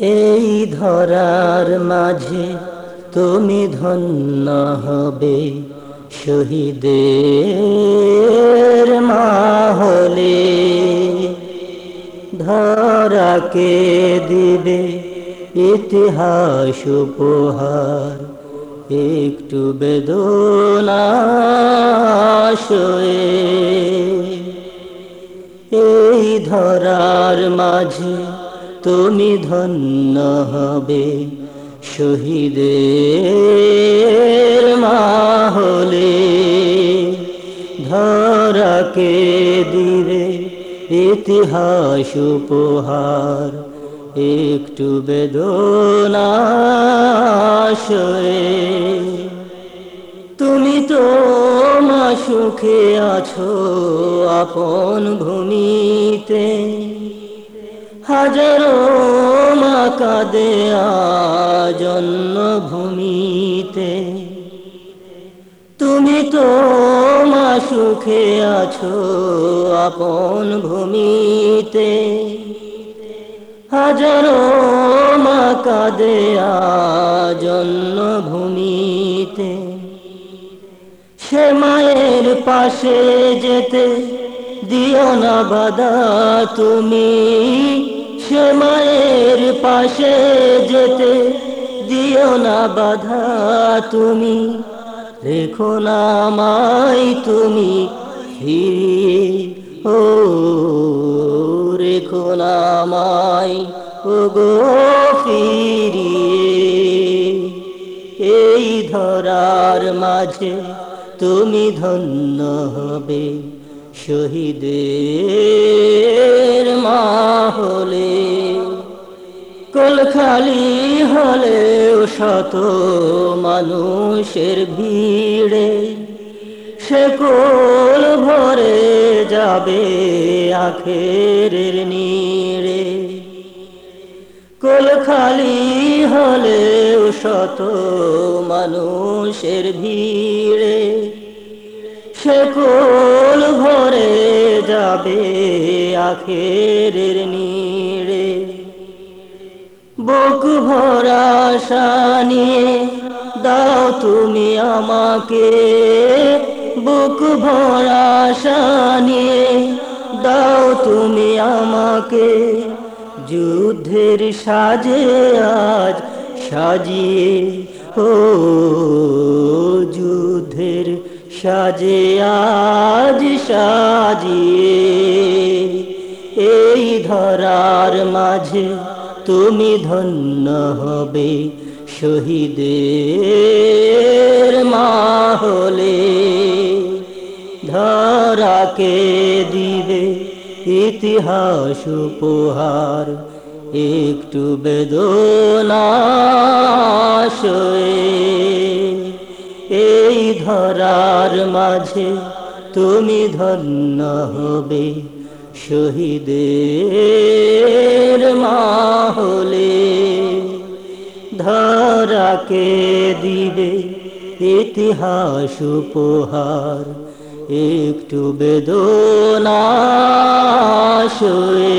এই ধরার মাঝে তুমি ধন্য হবে। শহীদের মা হলে ধরাকে দিবে ইতিহাস উপহার। একটু বেদনা এই ধরার মাঝে তুমি ধন্য হবে শহীদের মা হলে ধরাকে দিবে ইতিহাস উপহার, একটু বেদনা সয়ে তুমি তো মা সুখে আছো আপন ভূমিতে। হাজারো মা কাঁদে জন্ম ভূমিতে তুমি তো মা সুখে আছো আপন ভূমিতে। হাজারো মা কাঁদে জন্ম ভূমিতে সে মায়ের পাশে যেতে দিও না বাধা তুমি সে পাশে যেতে। দিও না বাধা তুমি, রেখো না মাই তুমি ফিরিয়ে। ও, রেখো না মাই ও গো, ফিরিয়ে। এই ধরার মাঝে তুমি ধন্য হবে। শহীদের মা হলে কলখালি হলে শত মানুষের ভিড়ে, সে কোল ভরে যাবে আখের নীড়ে। কোল খালি হলে শত মানুষের ভিড়ে সে কোল ভরে যাবে আখের নীড়ে। বুক ভরা নিয়ে দাও তুমি আমাকে। বুক ভরা নিয়ে দাও তুমি আমাকে। যুদ্ধের সাজে আজ সাজিয়ে, ও যুদ্ধের সাজে, আজ সাজিয়ে। এই ধরার মাঝে তুমি ধন্য হবে শহীদের মা হলে ধরাকে দিবে ইতিহাস উপহার, একটু বেদনা এই ধরার মাঝে তুমি ধন্য হবে শহীদের মা হলে ধরাকে দিবে ইতিহাস উপহার, একটু বেদনা সয়ে